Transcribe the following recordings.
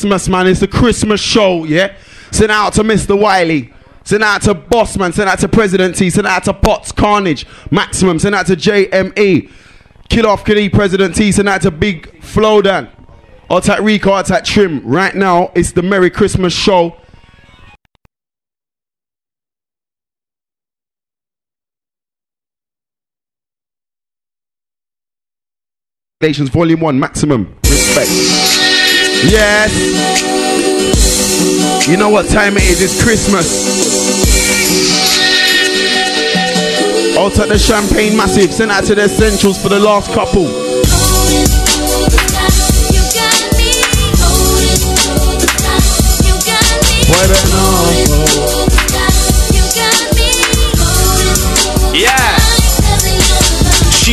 Christmas, man. It's the Christmas show, yeah? Send out to Mr. Wiley. Send out to Bossman. Send out to President T. Send out to Potts Carnage. Maximum. Send out to JME. Kill off Kitty President T. Send out to Big Flowdan. Attack Rico, attack Trim. Right now, it's the Merry Christmas show. Nations Volume 1, maximum respect. Yes. You know what time it is? It's Christmas. Out at the champagne massive. Send out to the essentials for the last couple.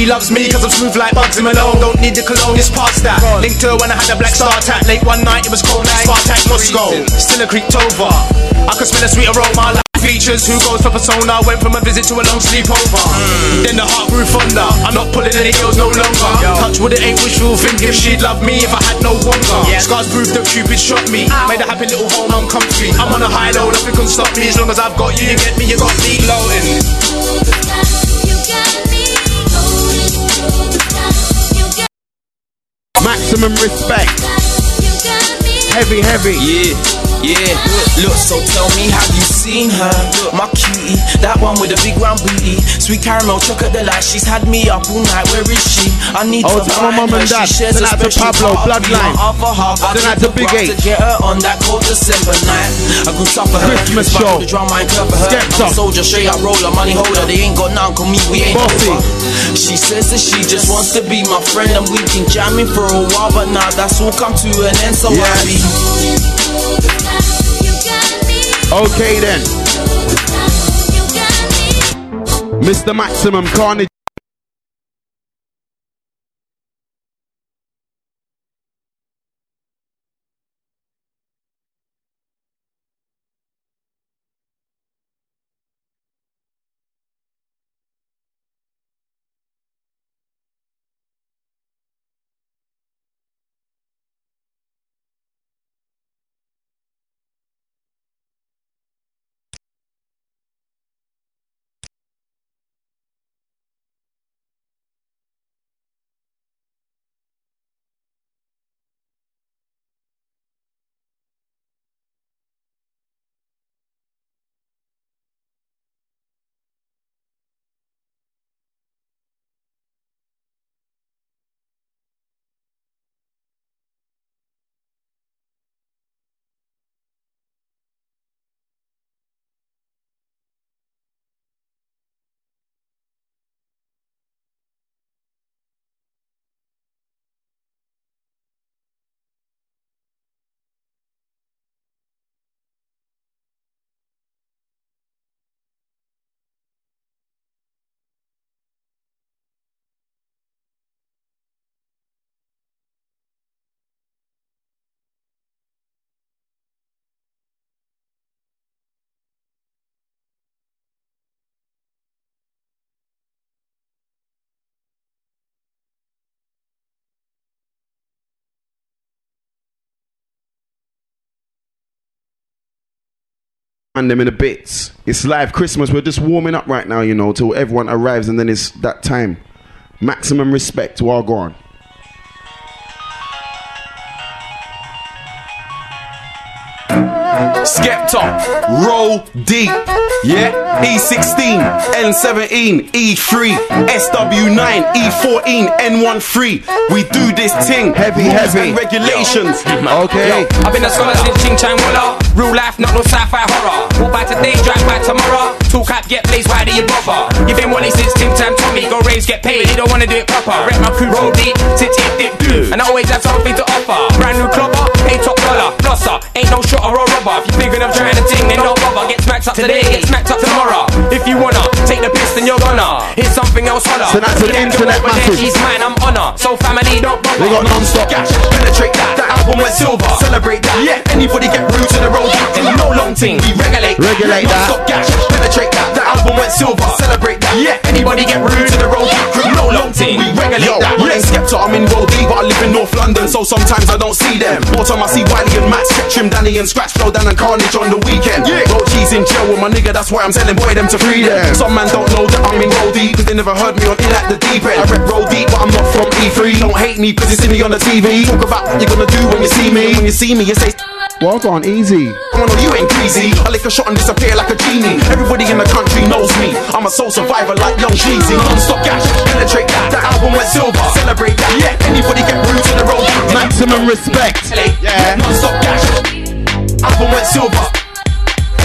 She loves me cause I'm smooth like Bugsy Malone. Don't need the cologne, it's past that. Linked her when I had a black star tap Late one night, it was cold like Spartak Moscow. Still a creep over I could smell a sweet aroma like features. Who goes for persona? Went from a visit to a long sleepover. Then the heart grew fonder. I'm not pulling any girls no longer. Touch wood, it ain't wishful thinking She'd love me if I had no wonder Scars prove that Cupid shot me. Made a happy little home, I'm comfy. I'm on a high low, nothing can stop me. As long as I've got you, you get me, you got me gloating Maximum respect. Heavy, heavy. Yeah, yeah. Look, so tell me, have you seen her? My cutie, that one with the big round booty. Sweet caramel, chocolate delight. She's had me up all night. Where is she? I need Oh, to find mum her. and dad. She shares Send a special Pablo, part Bloodline. my other half. I took to the Big Eight. To get her on that cold December night. I grew tough for her. Christmas show. The I curve for her. I'm a soldier, straight up roller, money holder. They ain't got none, call me, we ain't over. She says that she just wants to be my friend and we've been jamming for a while, but now that's all come to an end. So. I be. Okay then. Mr. Maximum Carnage. And them in the bits. It's live Christmas. We're just warming up right now, you know, till everyone arrives and then it's that time. Maximum respect to all gone. Skepta, roll deep. Yeah, E16, N17, E3, SW9, E14, N13. We do this thing. Heavy, heavy. and regulations. Okay. I've been a scholar since Ching Chang Walla. Real life, not no sci-fi horror. Walk by today, drive by tomorrow. Talk up, get blazed, why do you bother? You been wanting since Tim Tam Tommy. Go raves, get paid, you don't wanna do it proper. Rep my crew, roll deep, sit it, dip, do. And I always have something to offer. Brand new clobber, pay top dollar, flosser. Ain't no shot or a robber. If you big enough trying to ting, then don't bother. Get smacked up today, get smacked up tomorrow. If you wanna take the piss, then you're gonna. Here's something else holler. So that's an internet massive. She's mine, I'm honor. So family, don't bother. They got non-stop. Gash, penetrate that. That album went silver. Celebrate that. Yeah, anybody get rude to the road. Thing, no long ting. We regulate. Regulate that. Non-stop gash, penetrate that. That album went silver. Celebrate that. Yeah, anybody get rude to the road. Crew, no long ting. We regulate Yo, that. yeah. Skepta, I'm in roll deep, but I live in North London, so sometimes I don't see them. More time I see Wiley and Matt, Spectrum, Danny and Scratch, Flowdan and Carnage on the weekend. Yeah. Roll cheese in jail with my nigga, that's why I'm telling boy them to free them. Some man don't know that I'm in roll deep, cause they never heard me on In at the Deep End. I rep roll deep, but I'm not from E3. Don't hate me, cause you see me on the TV. Talk about what you're gonna do when you see me. When you see me, you say, Walk on, easy. Come on, you ain't greasy. I lick a shot and disappear like a genie. Everybody in the country knows me. I'm a soul survivor like Young Jeezy. Non-stop gash, penetrate that. That album went silver. Celebrate that. Yeah, anybody get rude to the road. Maximum respect. Yeah. Non-stop gash. Album went silver.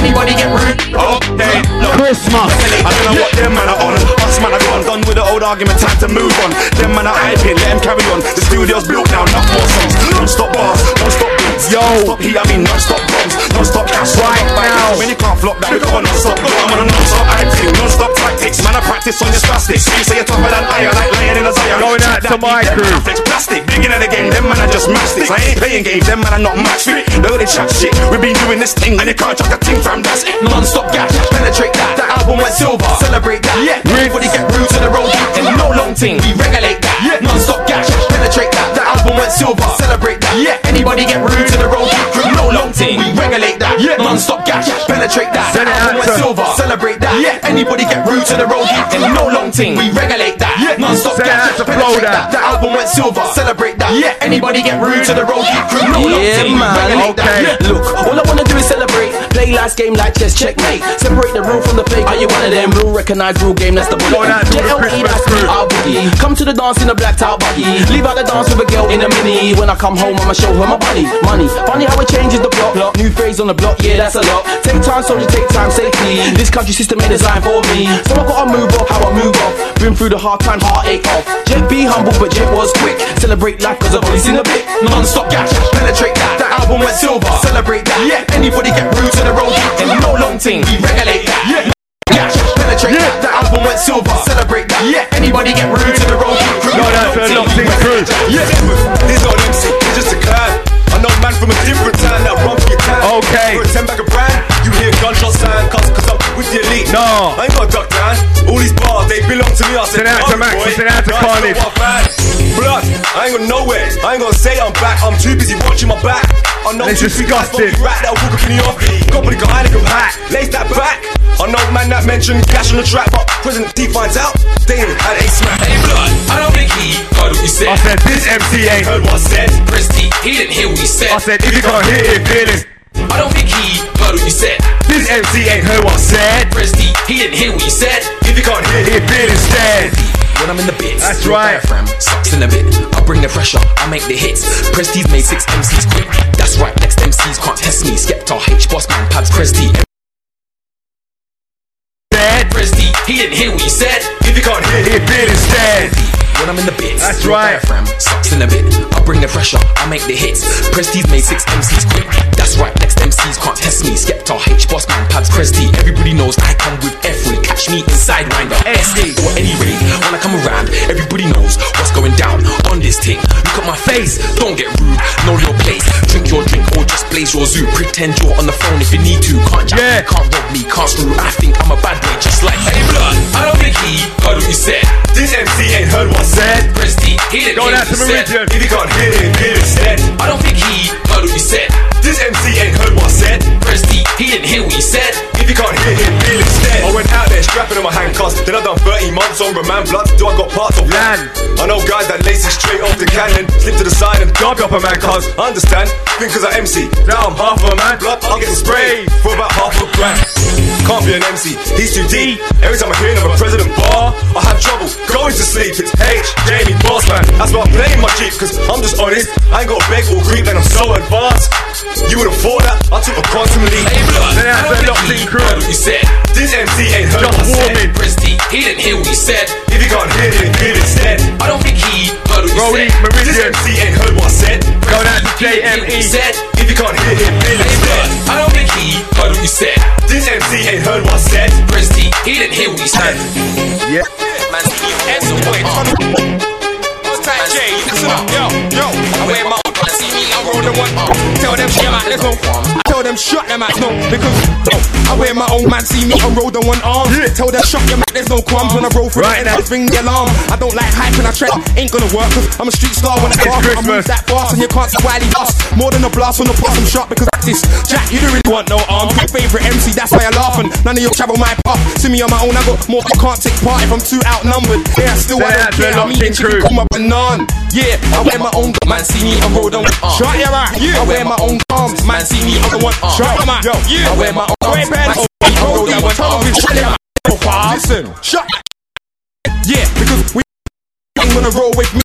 Anybody get rude? Okay, look. Christmas. I don't know what them man are on. Us man are gone, done with the old argument, time to move on. Them man are hyping, let them carry on. The studio's built now, not more songs. Non-stop bars, non-stop beats. Yo. Non-stop heat, I mean non-stop bombs. Non-stop cash, Right now. When you can't flop that, we go on non-stop. I'm on a non-stop acting, non-stop tactics. Man, I practice on your spastics. You say you're tougher than iron, like laying in a Zion. Going out to my crew. Flex plastic, beginning of the game, them man are just mastics. I ain't playing games, them man are not match fit. Though they chat shit, we been doing this thing, and you can't chuck a thing from that's it. Non-stop gash, penetrate that. That album went silver. Celebrate that. Yeah. Everybody get rude to the road. And no long thing. We regulate that. Yeah. Non-stop gash, penetrate that. That album went silver. Celebrate that. Yeah. Anybody get rude to the road. No long thing. We regulate that. Yeah. Non-stop gash, penetrate that. That album went silver. Celebrate that. Yeah. Anybody get rude to the road. And no long thing. We regulate that. Yeah. Non-stop gash, penetrate that. That album went silver. Celebrate that. Yeah. Anybody get rude to the road. No long Yeah, thing. We man. regulate that. Okay. Yeah. Look, all I wanna do is celebrate. Play last game like chess, checkmate. Separate the real from the fake. Are you one of them? Real recognize real game, that's the bullet. Going out to the JLE, that's me, our boogie. Come to the dance in a black out buggy. Leave out the dance with a girl in a mini. When I come home, I'ma show her my money. Money. Funny how it changes the block. New phase on the block, yeah, that's a lot. Take time, soldier, take time safely. This country system ain't designed for me. So I gotta move off how I move off. Been through the hard time, heartache off. Jet be humble, but Jet was quick. Celebrate life, cause I've only seen a bit. Non-stop gash, penetrate that. That album went silver. Celebrate that. Yeah. Anybody get rude to the road. And no long thing. We regulate that. Yeah. Gash, penetrate that. That album went silver. Celebrate that. Yeah. Anybody get rude to the road. Down to the Locked In crew. These not MC, they're just a clan. I know man from a different town that run for your town. Okay. For a 10 bag of brand, you hear gunshot sound, cause, cause I'm with the elite. No. I ain't got duck down. All these bars, they belong to me. I said, Send out to "Oh, Max, boy." send out to Carnage. Know what, man? Blood, I ain't going nowhere. I ain't gonna say I'm back. I'm too busy watching my back. I know It's two big guys disgusting. fucking rat that'll walk up in the off. Couple of guy in a hat, lace that back. I know man that mentioned cash on the track, but President T finds out they ain't had a smack. Hey, blood, I don't think he heard what we said. I said this MC ain't. Heard what I said. Presty, he didn't hear what we said. I said if you can't hit it, feel it. I don't think he heard what we said. This MC ain't heard what I said. Presty, he didn't hear what you said. If you can't hear Hit it, feel instead. When I'm in the bits, That's your right. Diaphragm sucks in a bit. I bring the pressure, I make the hits. Prestige made six MCs quick. That's right, next MCs can't test me. Skepta, H, Bossman, Pabs, Prestige. Dead. Prestige, he didn't hear what you said. If you can't hear Hit it, feel instead. When I'm in the bits, That's your right. Diaphragm sucks in a bit. I bring the pressure, I make the hits. Prestige made six MCs quick. That's right, next MCs can't test me. Skepta, H, Bossman, Pabs, Prestige. Everybody knows I come with F-Ray. Catch me in Sidewinder, SA or any raid. When I come around, everybody knows what's going down on this thing. Look at my face, don't get rude. Know your place, drink your drink or just blaze your zoo. Pretend you're on the phone if you need to. Can't jack Yeah. me, can't rob me, can't screw. I think I'm a bad boy, just like Hey blood. I don't think he heard what you said. This MC ain't heard what I said. Prestige, he didn't hear what you said. If you can't hear it, hear instead. I don't think he heard what you said. This MC ain't heard what I said. Prestige, he didn't hear what you said. You can't hear it, hear it instead. I went out there strapping on my handcuffs. Then I done 30 months on remand blood. Do I got parts of Land. I know guys that lace it straight off the cannon. Slip to the side and dub up a man cuz. Understand. Think cause I MC. Now I'm half of a man. Blood, I'll get sprayed for about half a grand. Can't be an MC, he's too deep. Every time I hear another president bar, I have trouble going to sleep. It's H, Jamie, boss man. That's why I'm playing my Jeep, cause I'm just honest. I ain't got beg or creep, and I'm so advanced. You would have thought that I took a quantum leap. Hey blood, Then I that's don't the think Locked he In crew. heard what you said. This MC ain't heard Just what I said. warming. Prestige, he didn't hear what you said. If you can't hear it, hear it instead. I don't think he heard what you Rolly, said. This MC ain't heard what I said. Go down to He didn't hear what you JME. said. If you can't hear it, hear it instead. I don't think he heard what you said. This MC ain't heard what I said. Prestige, he didn't hear what you said. Yeah. Man, you heads away. It's uh. tight, Jay. Listen up, yo, yo. I wear my own see me, I'm rolling one. Uh. Tell them shut them out, let's go. I tell them shut them out, no, because oh, I wear my own man, see me on road on one arm. Tell them shut them out, there's no crumbs when I roll through Right it and I ring the alarm. I don't like hype and I tread, ain't gonna work, cause I'm a street star when I It's go. I Christmas. move that fast and you can't see why they lost. More than a blast on the bottom shot because practice. Jack, you don't really want no arms. My favorite MC, that's why I laugh and none of your travel my path. See me on my own, I got more. I can't take part if I'm too outnumbered. Yeah, still I Say that don't care. I'm eating chicken, call my banana. Yeah, I wear my own. Man, see me on road on. Shut your mouth. I wear my own arms. Man, see me on the one. Shut your mouth. Yo, I wear my own. arms. Man, see me on road on one. Shut mouth. Listen, shut. Yeah, because we ain't gonna roll with me.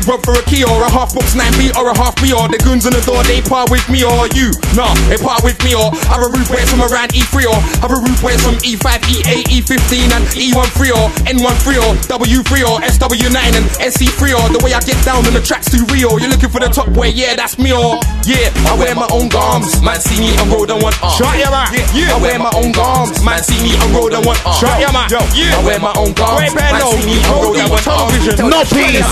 Get robbed for a key or a half box 9B or a half B or the goons on the door they part with me or you. Nah they part with me or have a rude boys from around E3 or have a rude boys from E5 E8 E15 and E13 or N13 or W3 or SW9 and SC3 or the way I get down on the tracks too real you're looking for the top boy yeah that's me or yeah. I wear my own garms. Man see me on road on one arm. Shut your mouth. Yeah, I wear my own garms. Man see me on road on one arm. Shut your mouth. Yeah. I wear my own garms. Man see me on road on one arm. No peace.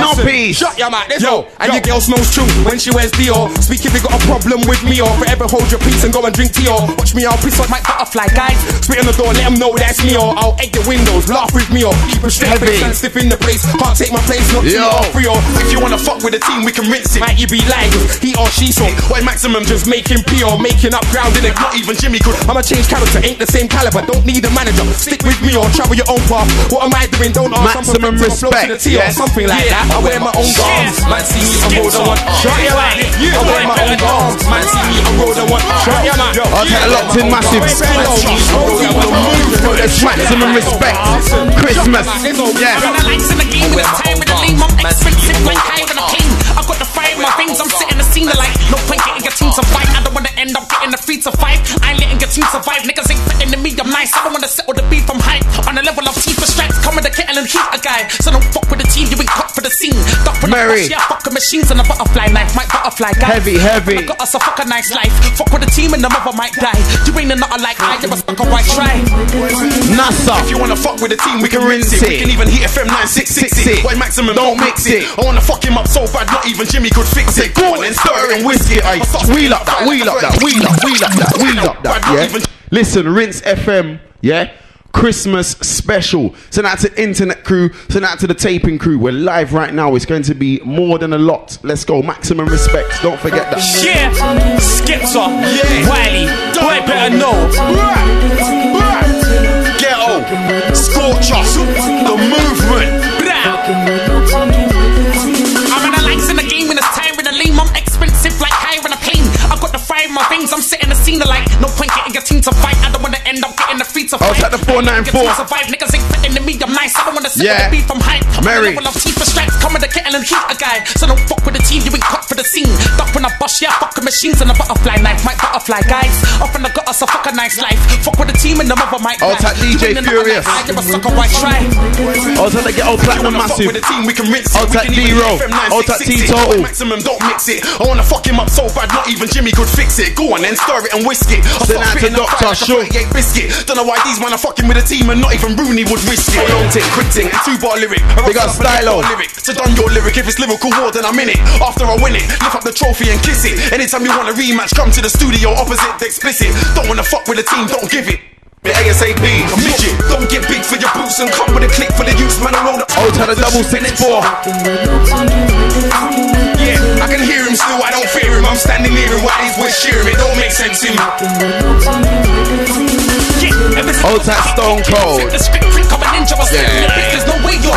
No peace. Shut your mouth, let's go. And your girl smells true when she wears Dior. Speak if you got a problem with me or forever hold your peace and go and drink tea or watch me, I'll piss on my butterfly, guys. Spit on the door, let them know that's me or I'll egg the windows, laugh with me or keep a straight face and stiff in the place. Can't take my place, not Yo. or three or if you wanna fuck with the team, we can rinse it. Might you be lying, he or she so why maximum just making P or making up ground in it. Not even Jimmy could. I'ma change character, ain't the same caliber. Don't need a manager. Stick with me or travel your own path. What am I doing? Don't ask. Maximum I'm perfect, I'ma the respect, T or something like that. I wear my own garms. Man, see me on road on one. Shut your mouth. I wear my own garms. Man, see me on road on one. Shut your mouth. I'll take locked in massive. It's maximum respect. Christmas. Yeah. Run the lights in the game with the time with the lean. I'm expensive like higher than a king. I got the fire in my veins. I'm sitting the scene like no point getting your team to fight. I don't wanna end up getting the free to fight. I ain't letting your team survive. Niggas ain't fitting in me. I'm nice. I don't wanna settle the beef. I'm hype on the level of teeth for stripes. Come with the kettle and heat a guy. So don't fuck with the team. You ain't cut for the scene. Duck when Mary. bust, yeah, fuck with machines and a butterfly knife. My butterfly guy. Heavy, heavy. I got us a fuck a nice life. Fuck with the team and the mother might die. You ain't a nutter like I. You a fuck a white try. NASA. If you wanna fuck with the team, we can rinse Rinse it. it. We can even hit FM 9660. Why maximum? Don't mix it. I wanna fuck him up so bad, not even Jimmy could fix it. Go on and stir it and whisk it. Hey, wheel up that, wheel up that, wheel up, wheel up that, wheel up that, yeah. Listen, Rinse FM, yeah. Christmas special. Send out to internet crew. Send out to the taping crew. We're live right now. It's going to be more than a lot. Let's go. Maximum respect. Don't forget that. Yeah, Skepta, yeah, Wiley, boy better know. Ghetto, Scorcher, the movement. I'm in my veins. I'm setting the scene like no point getting your team to fight. I don't wanna end up getting the free to I'll fight. take the 494. Your survive. Niggas ain't fitting in me. I'm nice. I don't wanna sit Yeah. the beef. I'm hype. I'm Mary. level of teeth for stripes. Come with the kettle and heat a guy. So don't fuck with the team. You ain't cut for the scene. Duck when I bust. Yeah, fuck with machines and a butterfly knife. My butterfly guys. Off and I got us a fuck a nice life. Fuck with the team and the mother die. take You DJ ain't a nutter Furious. I give a sucker white try. I was gonna get old platinum massive. with the team, we can rinse it. Take can D-Roll. hit FM I'll take 9660. T-Total. Maximum, don't mix it. I wanna fuck him up so bad, not even Jimmy could fix it. Go on and stir it and whisk it. I Send start out to Dr. fire like a Shook. 38 biscuit. Don't know why these man are fucking with the team and not even Rooney would risk it. Long ting, quick ting, two bar lyric. A Big rock up up and a Stylo. bar lyric. So done your lyric. If it's lyrical war, then I'm in it. After I win it, lift up the trophy and kiss it. Anytime you want a rematch, come to the studio opposite the explicit. Don't wanna fuck with the team, don't give it. The ASAP, a midget. Don't get big for your boots and come with a click for the use, man. I roll the I'll take the double six four. Yeah, I can hear him still, I don't fear him. I'm standing near him while he's with cheering. It don't make sense to me. Yeah, ever since Old type Stone Cold. The script print of a ninja was Yeah. yeah. There's no way you're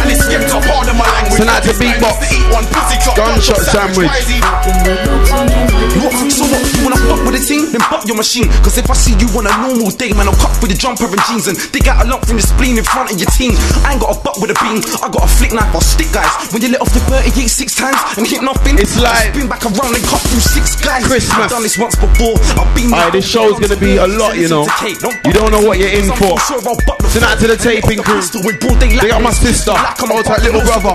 And it's skipped up hard in my language. Tonight to beatbox. To eat one pussy clock, Gunshot sandwich. Why What? So what? Fuck with the team? Then fuck your machine. Cause if I see you on a normal day, man, I'll cut with the jumper and jeans and dig out a lump from your spleen in front of your team. I ain't got a butt with a beam, I got a flick knife, I'll stick guys. When you let off the 38 six times and hit nothing, It's like- spin back around and cut through six guys. Christmas. I've done this once before. I've been Alright, this show's gonna be a lot, you know. You don't know what you're in for. Tonight to the taping crew. They got my sister, hold tight little brother.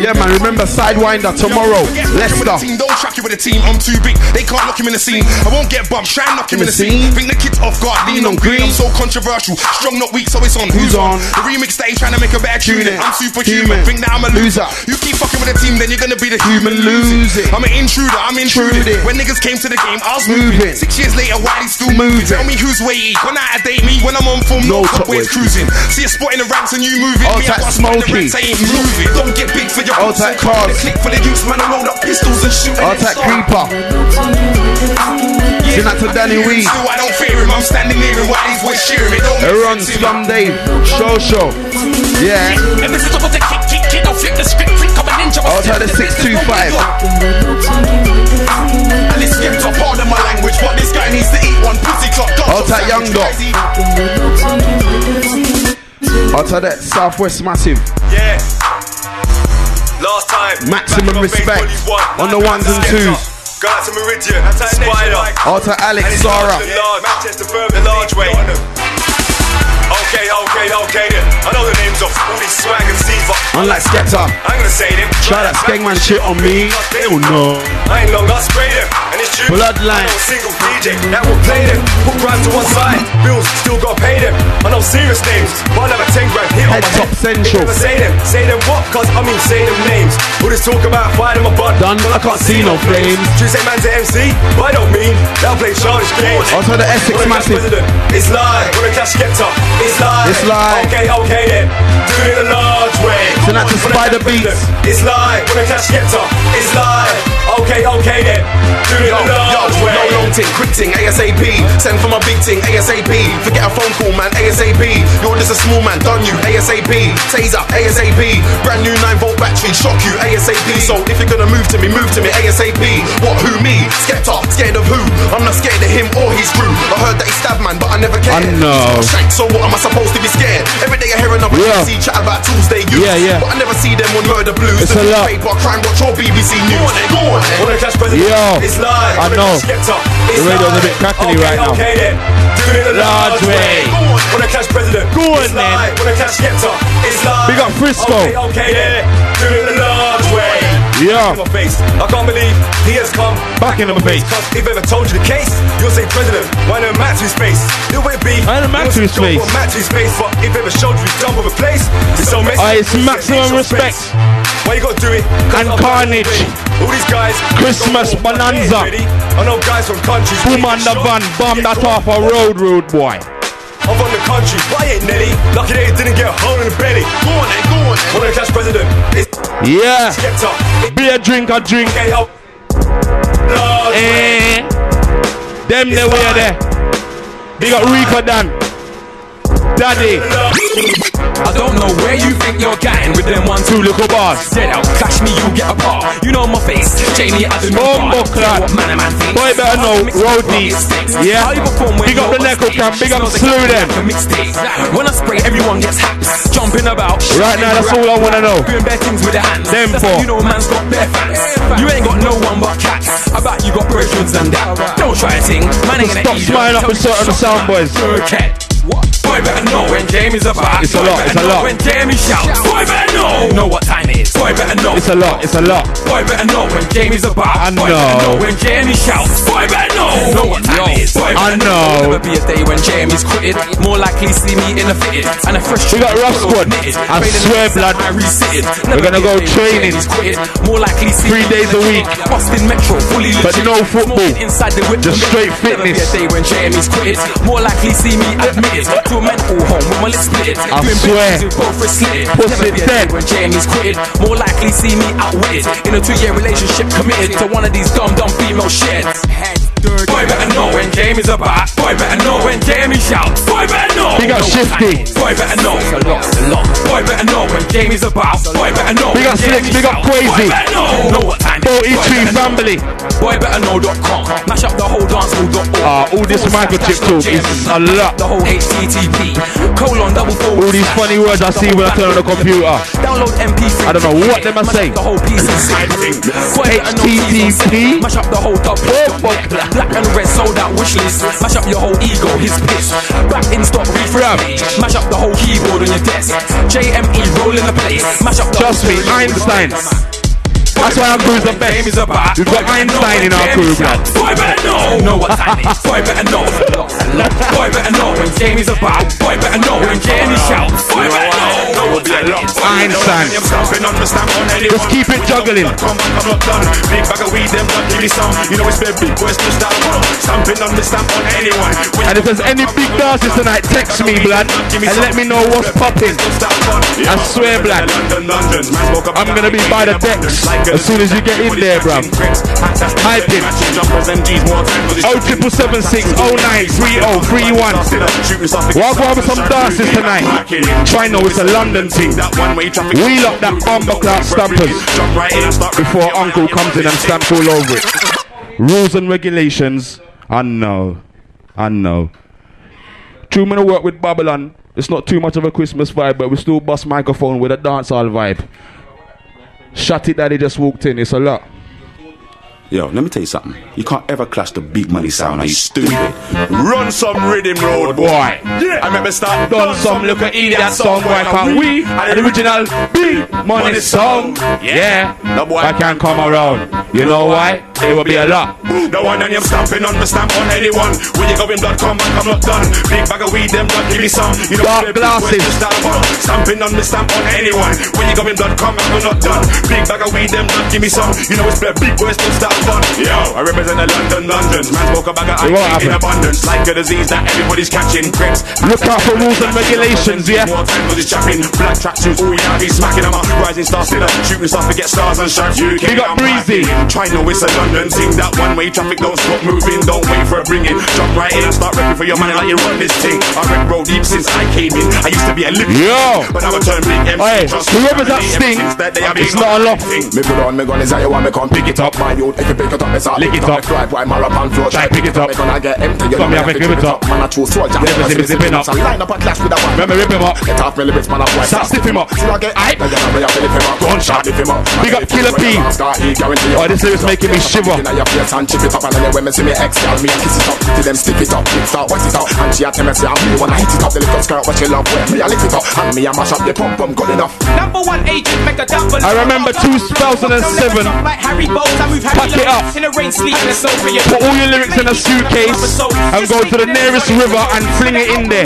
Yeah, man, remember Sidewinder tomorrow. Leicester. Don't track you with a team, I'm too big. They can't lock him in the scene. I won't get bumped, try and knock him in the scene. Think the kid's off guard, lean on green. I'm so controversial, strong, not weak, so it's on. Who's on? The remix that he's trying to make a better tune. I'm superhuman, think that I'm a loser. You keep fucking with the team, then you're gonna be the human losing. I'm an intruder, I'm intruding. When niggas came to the game, I was Moving. Six years later, why they still Moving. Tell me who's waiting. When I date me, when I'm on form, No no top top ways cruising. See a spot in the ranks and you moving. Me, I got a spot in the ranks, I ain't moving. Don't get big for your All boots tight cars. click for the youths, man. I roll up pistols and shoot. All tight creeper. Sing that to Danny Weed. I don't fear him. I'm standing near him while these boys cheering. It don't make Aaron. Slum Dave, Show Show. Yeah. And this is about the kick, kick, kick. Don't flip the script, flick of a ninja. All tight the 625. And it's skipped up part of my language, but this guy needs to eat one pussy clock. Tight Young Dog. All tight that Southwest Massive. Yeah. Last time. Maximum respect Base Volume one. on the ones and twos. Go out to Meridian. Spider. All tight Alex Zara. Manchester Birmingham. The large way. Okay, okay, okay then. I know the names of all these swag and Steve. Unlike Skepta. I'm gonna say them. Try that Skegman shit on me. They don't know. I ain't long, I spray them. And it's true. Bloodline. A single DJ that will play them. Put grime to one side. Bills still gotta pay them. I know serious names, but I never 10 grand hit on Head my top head. central. Never say them. Say them what? Cause I mean say them names. Who this talk about fighting my bud. Done, I can't see no flames. Tuesday man's an MC, but I don't mean they'll play childish games. Also the Essex Massive. It's live. When the cash it's live. It's live. Okay, okay then. Do it in a large way. Send that to the Spider Beats. It's live. When the cash gets up, it's live. Okay, okay then. Do it in a large way. No long ting, quick ting, ASAP. Send for my big ting, ASAP. Forget a phone call, man, ASAP. You're just a small man, done you, ASAP. Taser, ASAP. Brand new 9 volt battery, shock you, ASAP. So if you're gonna move to me, move to me, ASAP. What, who, me? Skepta, his crew. I heard that he stabbed man, but I never cared. I know. Shank, so what am I supposed to be scared? Every day I hear another Yeah. BBC chat about Tuesday youth. Yeah, yeah. But I never see them on Murder Blues. It's a lot. Paper, crime watch or BBC News. Go on, then, go on. then. When the cash president, Yo, it's live. I know. cash gets The radio's a bit crackly okay, right now. Okay then. Do it in a Large large, way. way. When the cash president, Go on, it's then. live. When the cash gets up, it's live. Big up Frisco. Okay, okay then. Do it in a large way. Yeah. In my face. I can't believe he has come Back in my face. Cause if ever told you the case, you'll say president. Why no match his face? It would be. Why no match his face? Match his face, but if ever showed you dump of a place, it's so messy. Ah, it's maximum respect. Why you gotta do it? And carnage. All these guys. Christmas don't bonanza. I know guys from countries. Boom on the van, bomb that off a road, road boy. I'm from the country. Why ain't Nelly? Lucky they didn't get a hole in the belly. Go on then, go on then. Wanna catch president? It's Yeah. get up. Be a drink, a drink. Eh. Them the way there. Big up Reaper Dan. Daddy. I don't know where you think you're getting with them one Two little bars. Get out, clash me, you get apart. You know my face, Jamie Adam. Bombo clad. Boy better know, road deep. Yeah. Big up the Necko Camp, big up Slew them. When I spray, everyone gets haps. Jumping about. Right now, that's all I wanna know. Doing bare things with their hands. Them four. You know, man's got bare fans. You ain't got no one but cats. I bet you got brethren and that. Don't try a thing. Man ain't gonna Stop smiling up with certain you sound boys. Okay. Boy better know when Jamie's about. It's a Boy lot, it's a lot. When Jamie shouts. Boy better know. Know what time it is. Boy better know. It's a lot, it's a lot. Boy better know when Jamie's about. I know. better know when Jamie shouts. Boy better know. Know what time it is. Boy I better know. Never be a day when Jamie's quitted. More likely see me in a fitted and a fresh. We got rough squad. I swear, blood. I resitted. We're gonna go training. More likely see Three days a week. Boston Metro fully But legit. no football. Inside the whip. Just straight fitness. Never be a day when Jamie's quitted. More likely see me admitted to a mental home with my lips split. I Doing swear. business with both wrists slitted. Pussy Never dead. when Jamie's quitted. More likely see me outwitted. In a two-year relationship committed to one of these dumb dumb female shits. Boy better know when Jamie's about. Boy better know when Jamie shouts. Boy better know. Big up Know Shifty. time. Boy better know. It's a lot, it's a lot. Boy better know when Jamie's about. Boy better know. Big when up Slicks, Jamie big up. Crazy. Boy better know. Know what time 43 family. Boy better know.com. Mash up the whole dance hall.org. Ah, all this microchip talk is a lot. The whole HTTP. Colon double forward. All these funny words I see when I turn on the computer. Download MP3. I don't know what them are Mash saying. The whole piece of Boy better know T's on HTTP. Mash up the whole top. Black and red sold out wish list. Mash up your whole ego, his piss. Back in stock, refresh page. Mash up the whole keyboard on your desk. JME rolling the place. Mash up the Trust me, Einstein. That's why our crew's the best. is about. We've got Einstein in our crew, blood. Boy better know. Know what time it is. Boy better know. Boy better know when game is about. Boy better know when game is shout. Boy better know. Know what time it is. Einstein. Just keep it juggling. I'm not done. Big bag of weed, them done. Give me some. You know it's been big boys to start. Stamping on the stamp on anyone. And if there's any big dances tonight, text me, blood, and let me know what's popping. I swear, blood. I'm gonna be by the decks as soon as you get in there, bruv. Oh, oh three oh three one. Walk over some dances tonight. Try know it's a London thing. Wheel up that bomber class stampers before Uncle comes in and stamps all over it. Rules and regulations. I know. I know. True, gonna work with Babylon. It's not too much of a Christmas vibe, but we still bust microphone with a dancehall vibe. Shut it that they just walked in. It's a lot. Yo, let me tell you something. You can't ever clash the big money sound. Are you stupid? Run some rhythm road, boy. Yeah. I remember start Done some look at idiot song, why can't we? An original big money song. Yeah, No boy. I can't come around. You know why? It will be a lot. No one and I'm stamping on the stamp on anyone. When you go in blood, come back, I'm not done. Big bag of weed, them blood, give me some. You know, Dark glasses. to start up. Stamping on the stamp on anyone. When you go in blood, come back, I'm not done. Big bag of weed, them blood, give me some. You know it's blood, big boys to start fun. Yo, I represent the London Londons. Man smoke a bag of ice in abundance. Like a disease that everybody's catching. Crips. Look out for rules and regulations, yeah. More time for this chapping. Black tracksuits, oh yeah, be smacking them up. Rising stars, still up. Shooting stuff to get stars and stripes. You Big up Breezy. Try know it's a London thing. That one way traffic don't stop moving. Don't wait for a bringing. Jump right in and start rapping for your money like you run this thing. I rep road deep since I came in. I used to be a living. Yo. But now I turn big MC. Hey, Trust whoever's that sting, ever that day, I've it's been not a lot. Me put on me gun is how you want me come pick it up My youth, if you pick it up, it's all Lick it up. Drive why marathon flow Try pick it up. Me gonna get empty, you Come know here, me make have to rip it up. Man, I choose soldier Never see me zipping up. So line up a clash with a one Remember, rip him up. Get off me lyrics, man, I boy Stop, stiff him up. See I get Aye. Now you know me, I him up Gunshot. Lift him up Big up Killa P. Oh, this lyrics making me shiver. Inna your face and chip it up And then when me see me ex girl Me kiss it up Till them stick it up start, wet it up And she a tell me say I'm me Wanna hit it up The little skirt what she love wear Me a lift it up And me a mash up the pump pump good enough Number one agent, make a double. I remember 2007. Like Harry Bowles, I move Pack it up. In the rain, sleepless over your Put all your lyrics in a suitcase and go to the nearest river and fling it in there.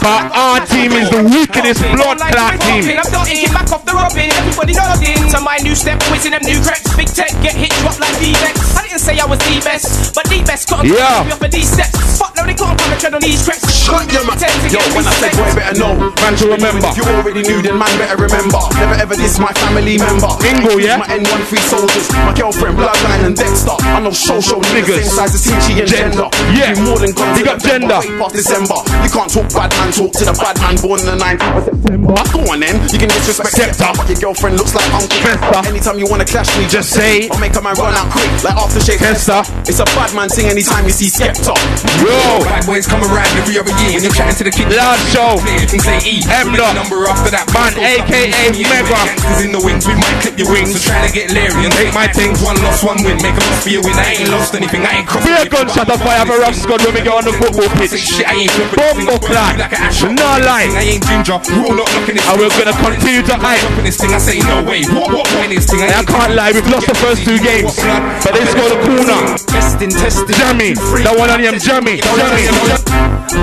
But our team is the wickedest blood clot team. I'm dotting, back off the robin. Everybody nodding. To my new step, whizzing them new cracks. Big tech, get hit, drop like D-Vex. I didn't say I was the best, but the best couldn't Yeah. me off of these steps. Fuck no, they can't come and tread on these tracks. Shut your mouth. Yo, when I say boy, better know. Man to remember. If you already knew, then man better remember. Never ever diss my family member. Bingo, yeah? My N13 soldiers, my girlfriend, Bloodline and Dexter. I know show show niggas, same size as Tinchy and Gender. yeah. You more than guns Big up Gender. Past December. You can't talk bad man, talk to the bad man born in the 9th of September. Go on then, you can disrespect Skepta. Your girlfriend looks like Uncle Fester. Anytime you wanna clash me, Just say- I'll make a man run out quick, like aftershave Fester. It's a bad man thing anytime you see Skepta. Yo, Bad boys come around every other year when you're chatting to the kids. Large show. Things E. M dot. number after that. Man, AKA Mega. Gangsters in the wings, we might clip your wings. So trying to get Larry and Take my things. One loss, one win. Make a loss for your win. I ain't lost anything. I ain't crossed. be a gunshot if I have a rough squad when we get on the football pitch. shit, I ain't flipping. Bumbo. Like No lie. I ain't ginger. We're not knocking this. And we're gonna continue to hype. Dropping this thing, I say no way. What, what, what, this thing? I can't lie, we've lost the first two games. But they scored a corner. Testing, testing. Jammy. That one on him, Jammy. Jammy.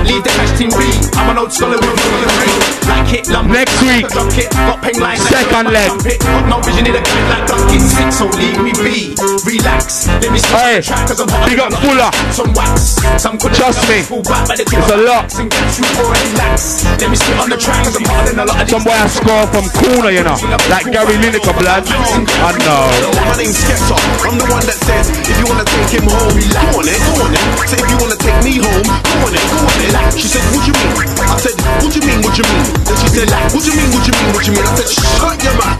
Leave the cash team be. I'm an old scholar with a ring. Like hit lump. Next week. Got pain like Second leg. Got no vision in a guide like Duncan Sick, so leave me be. Relax. Let me start Hey, track cause I'm hot. big up Fuller. Some wax. Some could Trust me. It's a lot. Let me spit on the track cause I'm hot in a lot of Some boy I score from corner, you know. Like Gary Lineker, blood. I know. My name's Skepta. I'm the one that says if you wanna take him home. Go on then, go on then. Say if you wanna take me home, go on then, go on then. She said, what you mean? I said, what you mean, what you mean? Then she said, what you mean, what you mean, what you mean? I said, shut your mouth.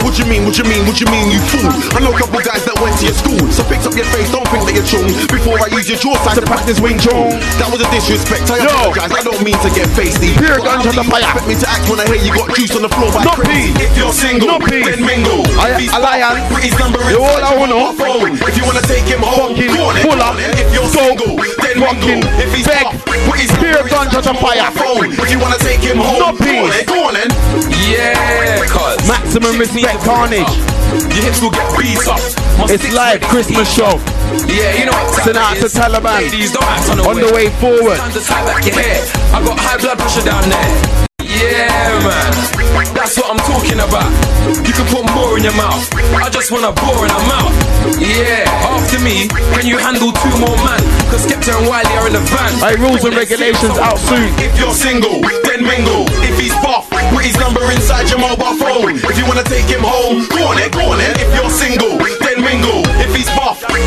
What you mean, what you mean, what you mean, you fool? I know a couple guys that went to your school, so fix up your face, don't think that you're chung. Before I use your jaw side to practice Wing Chun. That was a disrespect, I apologize, I don't mean to get feisty. Pure ganja the fire. Expect me to act when I hear you got juice on the floor by No crazy. If you're single, then mingle. I- If he's alliance. put his number You all I your wanna. phone. If you wanna take him home, Fucking go on then, full up. If you're dope, single, then fucking mingle. If he's beg, pop, put his pure number ganja inside to your fire. phone. If you wanna take him home, No go on peace. then, go on then. Yeah, cuz. Maximum respect, carnage. Uh, your hips will get beat up. My It's live ready. Christmas show. Yeah, you know what time Tonight to. Taliban. Ladies, don't act on the On the way forward. Time to tie back your hair. I got high blood pressure down there. Yeah, man. That's what I'm talking about. You can put more in your mouth. I just wanna bore in her mouth. Yeah, after me, can you handle two more man? Cause Skepta and Wiley are in the van. Hey, rules and regulations out soon. If you're single, then mingle. If he's buff, put his number inside your mobile phone. If you wanna take him home, go on then, go on then. If you're single, then mingle. If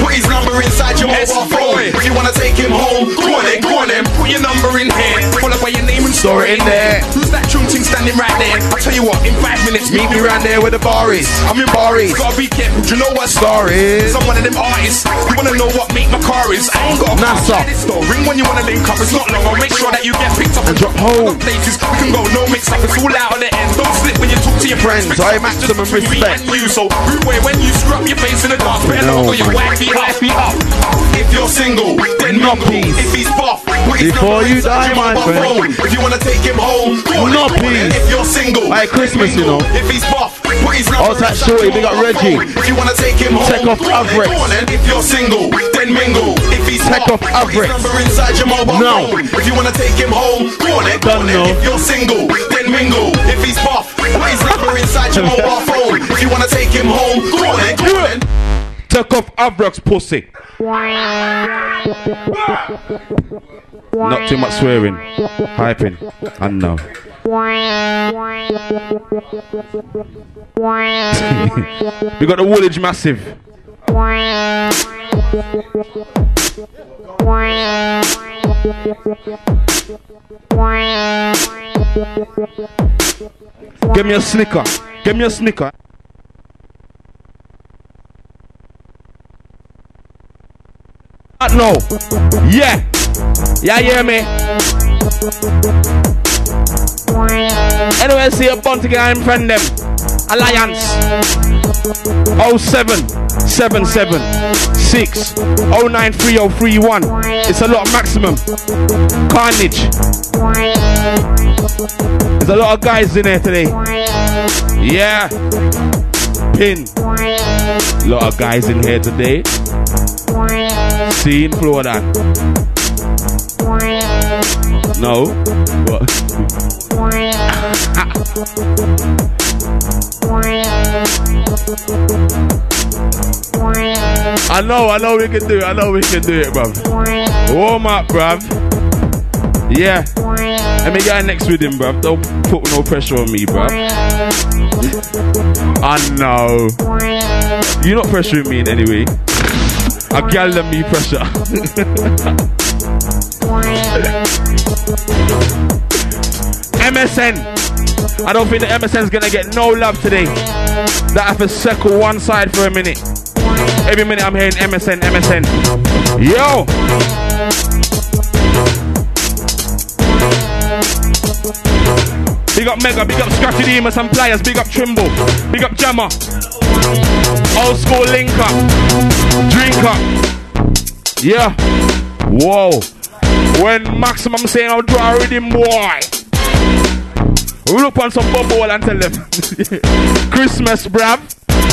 put his number inside your mobile phone. If you wanna take him home, go on then, go on then. Put your number in here, followed by your name and Store it in there. Who's that chum ting standing right there? I tell you what, in five minutes, Meet me round there where the bar is. I'm in bar is. Gotta be careful. Do you know what Star is? Some one of them artists. You wanna know what make my car is? I ain't got a. NASA. Try this though. Ring when you wanna link up. It's not long. I'll make sure that you get picked up And drop home. places. We can go no mix up. It's all out of the end. Don't slip when you talk to your Friends. I maximum respect. and you. So rude way when you scrub your face in the dark. Better No, know your man. Wife feet up. Feet. If you're single, then No mingle. peace. If he's buff, put his Before you die, my mobile friend. phone. If you wanna take him home, go on No then, on then. peace. If you're single, Like Christmas, you know. If he's buff, put his number Oh, that shorty, up mobile Reggie. If you wanna take him home, Take off Avirex. If you're single, then mingle. If he's Take off put his Avirex. number inside your mobile No. phone. If you wanna take him home, go on go Done no. If you're single, then mingle. If he's buff, put his number inside your mobile phone. If you wanna take him home, go on then, go on then. Take off Avirex pussy. Not too much swearing. Hyping. I know. we got the Woolwich Massive. Give me a snicker. Give me a snicker. No. Yeah. Yeah, hear me. Anyway, see a bunch again, friend them. Alliance. 07 77 6 093031. It's a lot of maximum. Carnage. There's a lot of guys in there today. Yeah. Pin. A lot of guys in here today. Scene Florida. No. What? I know, I know we can do it. I know we can do it, bruv. Warm up, bruv. Yeah. Let me get next with him, bruv. Don't put no pressure on me, bruv. I know. You're not pressuring me in any way. A gal me pressure. MSN. I don't think the MSN's gonna get no love today. That have to circle one side for a minute. Every minute I'm hearing MSN, MSN. Yo! Big up Mega, big up Scratchy Demus and Pliers, big up Trimble, big up Jammer. Old school linker, drinker. Yeah. Whoa. When Maximum saying I'll draw with him, boy. We look on some bubble and tell them Christmas, bruv.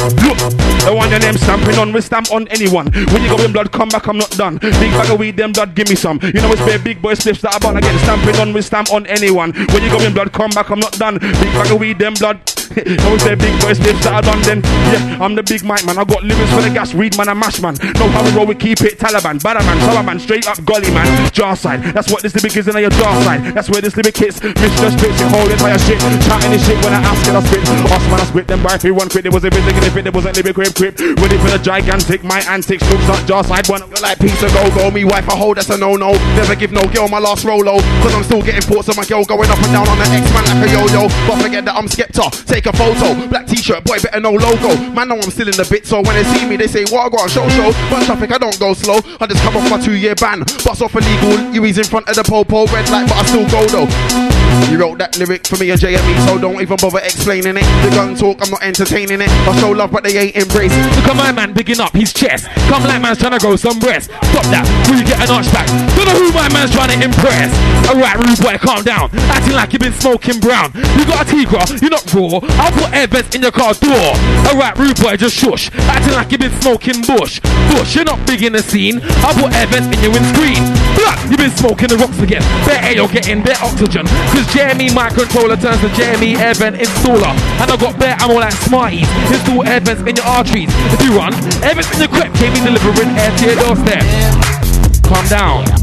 Look, I want your name stamping on, we stamp on anyone. When you go in blood, come back, I'm not done. Big bag of weed, them blood, give me some. You know it's big, big boy spliffs that I want to get stamping on, we stamp on anyone. When you go in blood, come back, I'm not done. Big bag of weed, them blood. I was their big boy slips that I done then. Yeah, I'm the big mic man. I got lyrics for the gas, read man and mash man. Know how we roll, we keep it Taliban, badder man, straight up gully man, jar side. That's what this lyric is in your jar side. That's where this lyric hits. Mr. Spits, it whole entire shit. Chatting this shit when I ask and I spit. Ask man, I spit them by three, one quit. There was everything in it, fit, there wasn't lyric crib crib. Ready for the gigantic, my antics, looks like jar side one. Like pizza go go, me wife a hold, that's a no no. Never give no girl my last rolo. Cause I'm still getting ports of my girl going up and down on the X man like a yo yo. But forget that I'm Skepta, take a photo. Black t shirt, boy, better no logo. Man, know I'm still in the bit, so when they see me, they say, What I got on show show. But traffic, I don't go slow. I just come off my two year ban. Bust off illegal, you in front of the popo, red light, but I still go though. You wrote that lyric for me and JME, so don't even bother explaining it. The gun talk, I'm not entertaining it. I show love, but they ain't embracing. Look at my man bigging up his chest. Come like man's trying to grow some breast. Stop that, will you get an arch back? Don't know who my man's trying to impress. Alright, rude boy, calm down. Acting like you've been smoking brown. You got a Tigra, you're not raw. I'll put air vents in your car door. Alright, rude boy, just shush. Acting like you've been smoking bush. Bush, you're not big in the scene. I'll put air vents in your windscreen. Blood, you've been smoking the rocks again. Better air, you're getting better oxygen. Cause Jeremy, my controller, turns to Jeremy vent installer. And I got better ammo like Smarties. Install vents in your arteries. If you run, Evans in crib, came in delivering air to your doorstep. Calm down.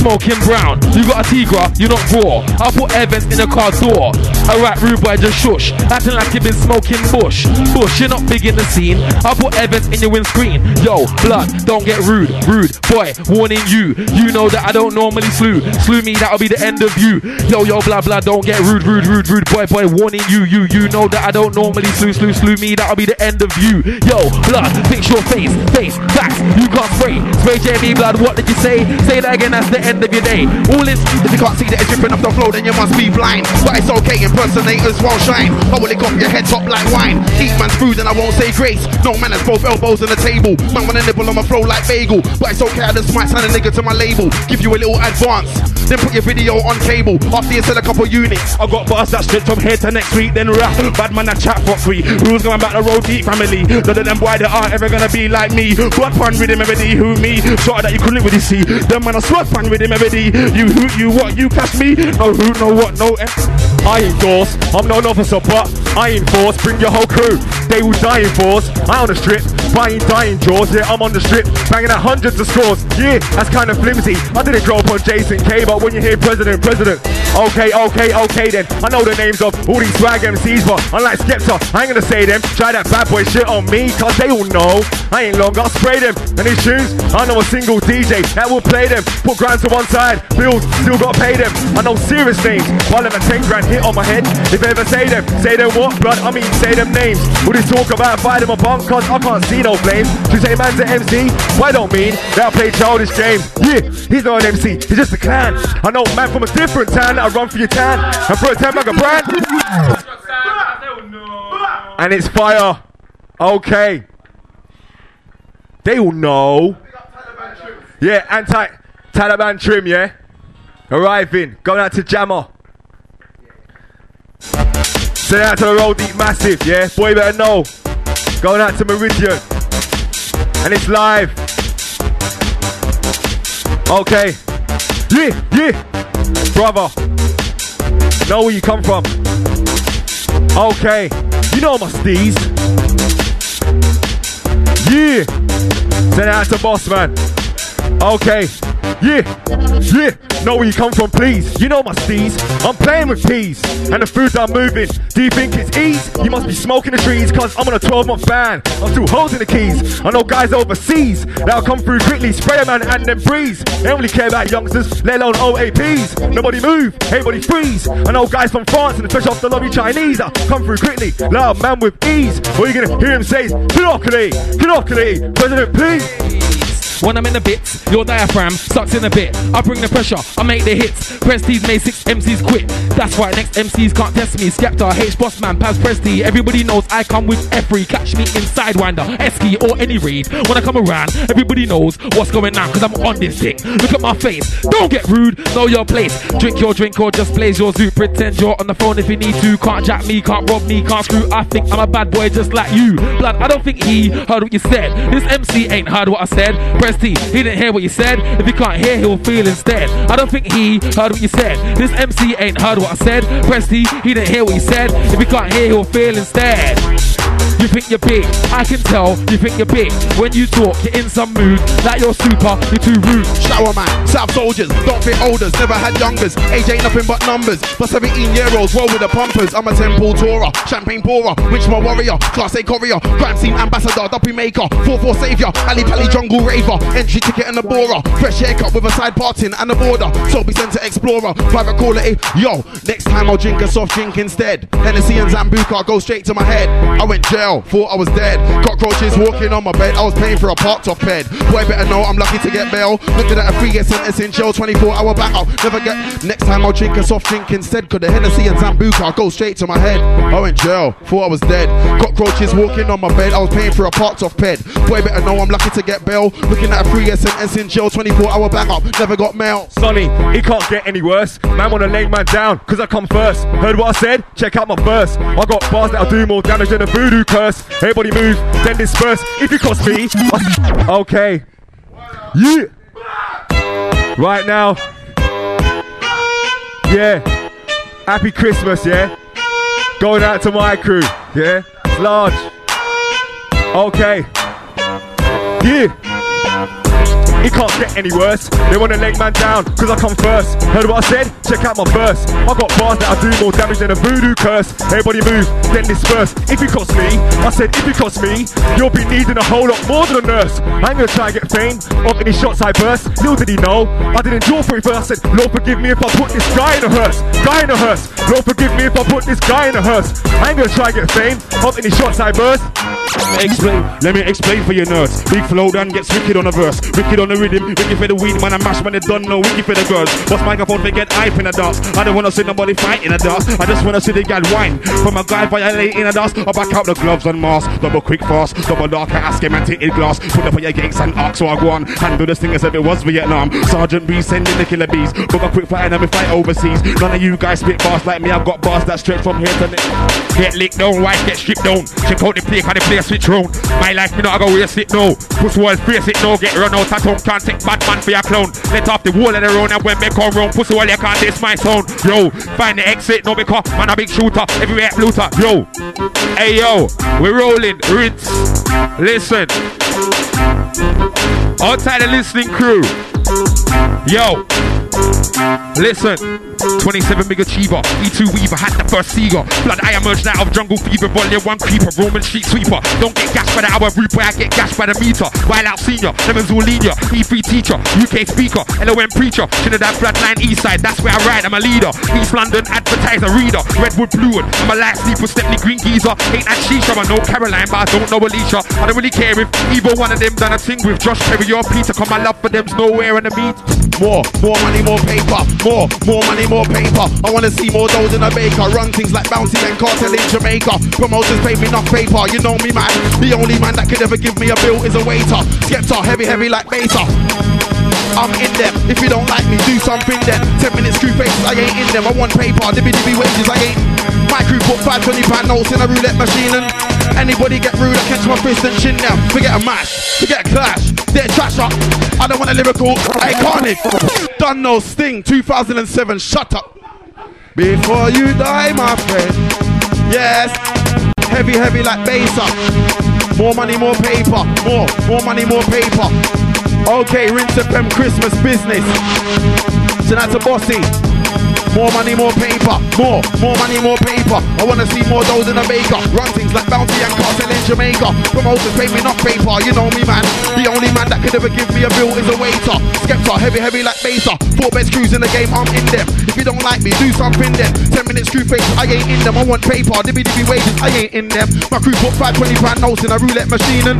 Smoking brown, you got a Tigra, you're not raw. I'll put Evans in the car door. Alright, rude boy, just shush. Acting like you've been smoking bush. Bush, you're not big in the scene. I'll put Evans in your windscreen. Yo, blood, don't get rude. Rude, boy, warning you. You know that I don't normally slew. Slew me, that'll be the end of you. Yo, yo, blah, blah, don't get rude, rude, rude, rude. Boy, boy, warning you. You, you know that I don't normally slew, slew, slew me, that'll be the end of you. Yo, blood, fix your face, face, facts. You can't spray. Spray Jamie blood, what did you say? Say that again, that's the end of your day. All is If you can't see that it's dripping off the floor, then you must be blind. But it's okay, impersonators won't shine. I will lick off your head top like wine. Eat man's food and I won't say grace. No man has both elbows on the table. Man wanna nibble on my flow like bagel. But it's okay, I just might sign a nigga to my label. Give you a little advance. Then put your video on cable. After you sell a couple units. I got bars that straight from here to next week, then rap. Bad man, I chat for free. Rules going back the road deep family. None of them boy that aren't ever gonna be like me. What fun with him every day, who me? Sort that you couldn't really see. Them man, I swat fun with You who, you what, you catch me? No who, no what, no eh. I endorse, I'm not an officer, but I enforce. Bring your whole crew, they will die in force. I on the strip, buying dying jaws. Yeah, I'm on the strip, banging out hundreds of scores. Yeah, that's kind of flimsy. I didn't grow up on Jason Kaye, but when you hear President, President, okay, okay, okay then. I know the names of all these swag MCs, but unlike Skepta, I ain't gonna say them. Try that bad boy shit on me, cause they all know. I ain't long, I'll spray them. And these tunes, I know a single DJ that will play them. Put grand to one side, bills, still gotta pay them. I know serious names, while them a 10 grand hit on my head. If I ever say them, say them what, blood? I mean, say them names. All this talk about fight them a bunk, cause I can't see no flames. To say man's an MC, why don't mean that I play childish games? Yeah, he's not an MC, he's just a clan. I know man from a different town that run for your town. And put a 10 like a brand. And it's fire. Okay. They all know. Yeah, anti Taliban trim, yeah? Arriving, going out to Jammer. Send out to the Roll Deep Massive, yeah? Boy better know. Going out to Meridian. And it's live. Okay. Yeah, yeah. Brother. Know where you come from. Okay. You know my steez. Yeah. Send out to Boss Man. Okay. Yeah. Yeah. Know where you come from, please. You know my steez. I'm playing with peas. And the food I'm moving. Do you think it's ease? You must be smoking the trees, cause I'm on a 12 month ban. I'm still holding the keys. I know guys overseas that'll come through quickly, spray a man and then breeze. They don't really care about youngsters, let alone OAPs. Nobody move, everybody freeze. I know guys from France and the especially off the lobby Chinese that come through quickly. Loud man with ease. All you're gonna hear him say is, off, President, please. When I'm in the bits, your diaphragm sucks in a bit. I bring the pressure, I make the hits. Prestige made six MCs quit. That's why next MCs can't test me. Skepta, H Boss Man, Paz Presti. Everybody knows I come with every. Catch me in Sidewinder, Esky, or any raid. When I come around, everybody knows what's going on because I'm on this thing. Look at my face. Don't get rude, know your place. Drink your drink or just blaze your zoo. Pretend you're on the phone if you need to. Can't jack me, can't rob me, can't screw. I think I'm a bad boy just like you. Blood, I don't think he heard what you said. This MC ain't heard what I said. Presty, he didn't hear what you said. If he can't hear, he'll feel instead. I don't think he heard what you said. This MC ain't heard what I said. Presty, he didn't hear what you said. If he can't hear, he'll feel instead. You think you're big, I can tell you think you're big. When you talk, you're in some mood, like you're super, you're too rude. Shower man, South soldiers, don't fit olders, never had youngers. Age ain't nothing but numbers. But 17 year olds roll with the pumpers. I'm a temple tourer, champagne pourer, rich my warrior, class A courier, crime scene ambassador, duppy maker, 4-4 savior, Ali Pally jungle raver, entry ticket and a borer, fresh haircut with a side parting and a border. So be sent to explorer, private quality. Eh, yo, next time I'll drink a soft drink instead. Hennessy and Sambuca go straight to my head. I went jail, thought I was dead. Cockroaches walking on my bed, I was paying for a parked off bed. Boy, better know I'm lucky to get bail. Looking at a three year sentence in jail, 24 hour back up. Never get. Next time I'll drink a soft drink instead. Cause the Hennessy and Sambuca go straight to my head. I went jail, thought I was dead. Cockroaches walking on my bed, I was paying for a parked off bed. Boy, better know I'm lucky to get bail. Looking at a three year sentence in jail, 24 hour back up. Never got mail. Sonny, it can't get any worse. Man wanna lay man down, cause I come first. Heard what I said? Check out my verse. I got bars that'll do more damage than a voodoo curse. Everybody move, then disperse. If you cross me, okay. Yeah. Right now. Yeah. Happy Christmas, yeah. Going out to my crew, yeah. It's large. Okay. Yeah. It can't get any worse. They wanna leg man down, cause I come first. Heard what I said? Check out my verse. I got bars that I do more damage than a voodoo curse. Everybody move, then disperse. If you cross me, I said if you cross me, you'll be needing a whole lot more than a nurse. I ain't gonna try and get fame off any shots I burst. Little did he know, I didn't draw for it first. I said, Lord forgive me if I put this guy in a hearse. Guy in a hearse. Lord forgive me if I put this guy in a hearse. I ain't gonna try and get fame off any shots I burst. Explain, let me explain for your nerds. Big flow done gets wicked on the verse, wicked on the rhythm, wicked for the weed, man. I mash man, they done no wicked for the girls. Boss microphone, they get hype in the dance. I don't wanna see nobody fight in the dance. I just wanna see the gal whine. From a guy violate in the dance, I back out the gloves and mask. Double quick fast, double dark, I ask him and take tinted glass. Put up for your gates and ask so I go on. Handle this thing as if it was Vietnam. Sergeant B sending the killer bees. Book a quick fight and we fight overseas. None of you guys spit fast like me. I've got bars that stretch from here to there. Get licked down, wife get stripped down. Check out the play, how the play switch round. My life, me not I go waste it no. Push wall, face it no. Get run out town, can't take bad man for your clown. Let off the wall of the road and when me come round, pussy wall, you can't taste my sound. Yo, find the exit, no because man a big shooter, everywhere looter. Yo, hey yo, we rolling, rinse. Listen, outside the listening crew. Yo, listen. 27 big achiever, E2 Weaver had the first Seeger. Blood I emerged out of jungle fever, volume one creeper, Roman street sweeper. Don't get gashed by the hour root where I get gashed by the meter. Wild out senior, Lemons all linear, E3 teacher, UK speaker, LOM preacher, Trinidad bloodline east side, that's where I ride, I'm a leader. East London advertiser, reader, Redwood Bluewood, I'm a light sleeper, Stepney Green Geezer. Ain't that shisha, I know Caroline, but I don't know Alicia. I don't really care if either one of them done a thing with Josh Perry or Peter, cause my love for them's nowhere in the meat. More, more money, more paper. More, more money, more paper. I wanna see more dough than a baker. Run things like Bounty and Kartel in Jamaica. Promoters pay me enough paper. You know me, man. The only man that could ever give me a bill is a waiter. Skepta, heavy, heavy like beta. I'm in them. If you don't like me, do something then. 10 minutes screw faces, I ain't in them. I want paper, dibby dibby wages, I ain't. My crew put 520 pound notes in a roulette machine and anybody get rude, I catch my fist and chin now. Forget a match, forget a clash. They're trash up. I don't want a lyrical. Hey, Carnage. Done no sting. 2007. Shut up. Before you die, my friend. Yes. Heavy, heavy like bass up. More money, more paper. More, more money, more paper. Okay, rinse and pem Christmas business. So that's a bossy. More money, more paper. More, more money, more paper. I wanna see more dough in a baker. Run things like Bounty and Kartel in Jamaica. Promoters pay me not paper. You know me, man. The only man that could ever give me a bill is a waiter. Skepta, heavy, heavy like beta. Four best crews in the game, I'm in them. If you don't like me, do something then. Ten minutes screw face, I ain't in them. I want paper, dibby dibby wages, I ain't in them. My crew put 520 pound notes in a roulette machine and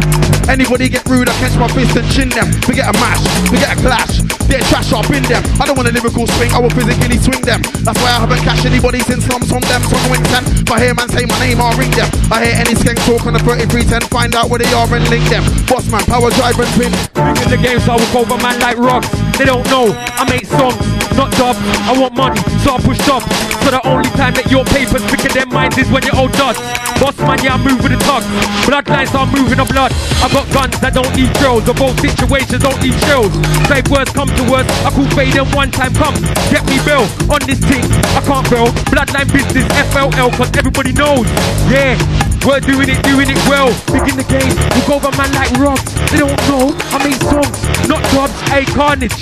anybody get rude, I catch my fist and chin them. Forget a mash, forget a clash. They're trash up in them. I don't want a lyrical swing, I will physically swing them. That's why I haven't cashed anybody since slums from them. Some wings and if I hear man say my name, I'll ring them. I hear any skank talk on the 3310, find out where they are and link them. Boss man, power drive and pin. In the game, so I walk over man like rocks. They don't know I make songs. Not job. I want money, so I push job. So the only time that your papers picking their minds is when you're old dust. Boss man, yeah, I move with the tug. Bloodlines are moving the blood. I got guns that don't need drills. The both situations don't need chills. Save words come to words. I call fade them one time come. Get me bill on this thing. I can't bill. Bloodline business FLL cause everybody knows. Yeah. We're doing it, doing it well. Big in the game, we go over man like Rob. They don't know I make songs, not jobs. Hey, Carnage.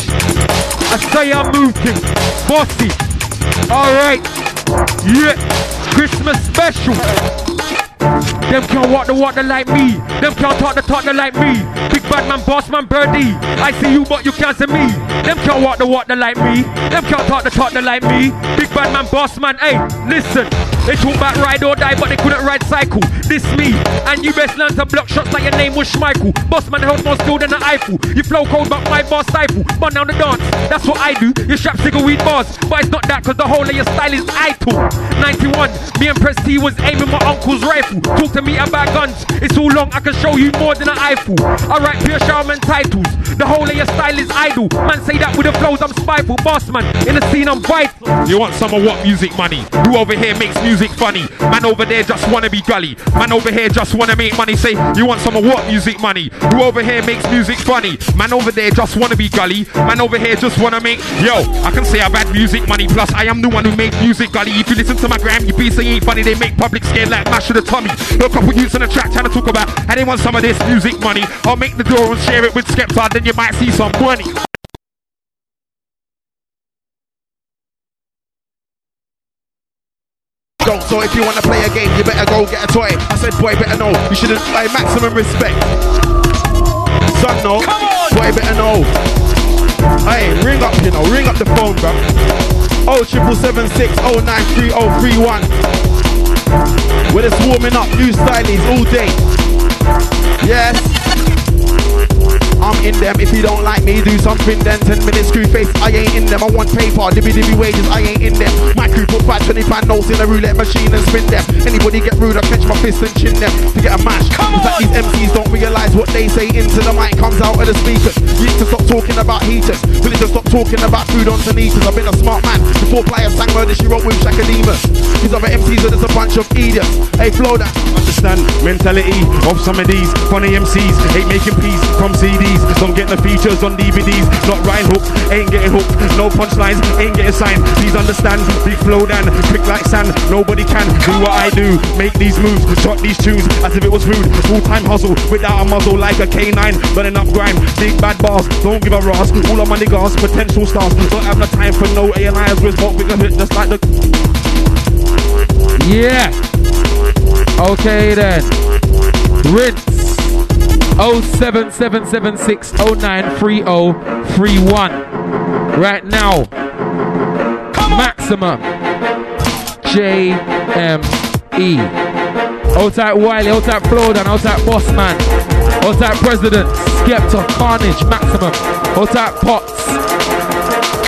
I say I'm moving, bossy. Alright, yeah. Christmas special. Them can't walk the water like me. Them can't talk the talk like me. Big bad man, boss man, birdie. I see you, but you can't see me. Them can't walk the water like me. Them can't talk the talk like me. Big bad man, boss man. Hey, listen. They talk about ride or die, but they couldn't ride cycle. This me, and you best learn to block shots like your name was Schmeichel. Boss man held more skill than an Eiffel. You flow cold, but my boss stifle. Burn down the dance, that's what I do. You strap cigar weed bars, but it's not that, cause the whole of your style is idle. 91, me and Press T was aiming my uncle's rifle. Talk to me about guns, it's all long, I can show you more than an Eiffel. I write pure Charmin titles, the whole of your style is idle. Man say that with the flows, I'm spiteful. Boss man, in the scene, I'm vital. You want some of what music money? Who over here makes music funny? Man over there just wanna be gully. Man over here just wanna make money. Say, you want some of what music money? Who over here makes music funny? Man over there just wanna be gully. Man over here just wanna make. Yo, I can say I've had music money. Plus, I am the one who made music gully. If you listen to my gram, you be saying ain't funny. They make public scared like mash of the tummy. A couple youths on the track trying to talk about how they want some of this music money. I'll make the door and share it with Skepta, then you might see some money. So if you wanna play a game, you better go get a toy. I said, boy, better know. You shouldn't buy maximum respect. Son, no. Boy, better know. Hey, ring up, you know, ring up the phone, bro. Oh, triple seven six oh nine three oh three one. We're just warming up, new stylies all day. Yes. I'm in them. If you don't like me, do something then. 10 minutes screw face, I ain't in them. I want paper, dibby dibby wages, I ain't in them. My crew put five 20 pound notes in a roulette machine and spin them. Anybody get rude, I catch my fist and chin them to get a mash. Come it's like these MCs don't realise what they say into the mic comes out of the speakers. You need to stop talking about heaters. We need to stop talking about food on sneakers. I've been a smart man before Playa sang murder. She wrote with Shakademus. These other MCs are just a bunch of idiots. Hey, flow that. Understand mentality of some of these funny MCs. Hate making peace from CDs. Don't get the features on DVDs. Not right hooks, ain't getting hooked. No punchlines, ain't getting signed. Please understand, big flow down, quick like sand. Nobody can do what I do. Make these moves, shot these tunes as if it was food. Full time hustle without a muzzle like a K9. Burning up grime, big bad bars. Don't give a ras. All of my niggas, potential stars. Don't have no time for no ANIs with smoke bigger hit just like the. Yeah. Okay then. Rinse. 07776093031. Right now. Maximum. JME. Out type Wiley, out type Flowdan, out type Bossman, out type President, Skepta, Carnage, Maximum, out type Pots.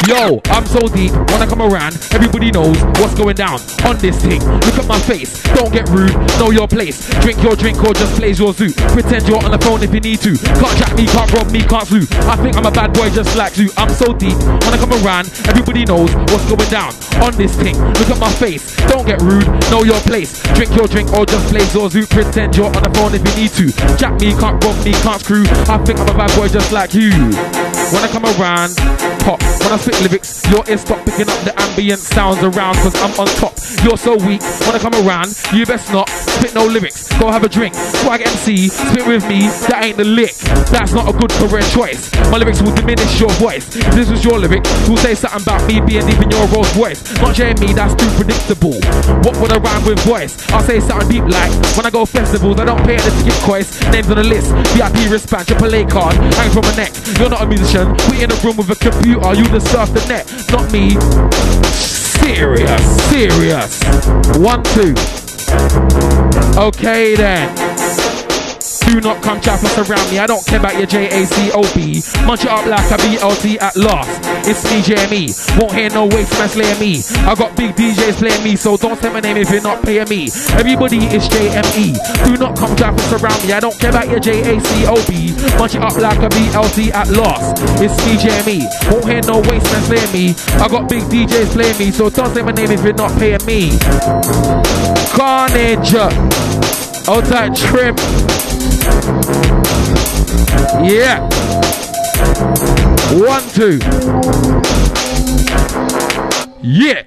Yo, I'm so deep. I come around, everybody knows what's going down on this thing. Look at my face. Don't get rude. Know your place. Drink your drink or just plays your zoo. Pretend you're on the phone if you need to. Can't jack me, can't rob me, can't sue. I think I'm a bad boy just like you. I'm so deep. I come around, everybody knows what's going down on this thing. Look at my face. Don't get rude. Know your place. Drink your drink or just plays your zoo. Pretend you're on the phone if you need to. Jack me, can't rob me, can't screw. I think I'm a bad boy just like you. I come around, pop. Spit lyrics, your ears stop picking up the ambient sounds around cause I'm on top. You're so weak, wanna come around, you best not spit no lyrics. Go have a drink, swag MC, spit with me, that ain't the lick. That's not a good career choice. My lyrics will diminish your voice. If this was your lyric, who'll say something about me being deep in your Rolls voice? Not Jamie, that's too predictable. What would I rhyme with voice? I'll say something deep like when I go festivals, I don't pay the ticket coins. Names on the list, VIP wristband, triple A card, hang from my neck. You're not a musician, we in a room with a computer, you just surf the net, not me. Serious, serious. One, two. Okay then. Do not come trap us around me. I don't care about your J-A-C-O-B. Munch it up like a BLT at last. It's me, JME. Won't hear no waste man slaying me. I got big DJs playing me, so don't say my name if you're not paying me. Everybody is JME. Do not come trap us around me. I don't care about your J-A-C-O-B. Munch it up like a BLT at last. It's me, JME. Won't hear no waste man slaying me. I got big DJs playing me, so don't say my name if you're not paying me. Carnage. Outside trim. Yeah. One, two. Yeah.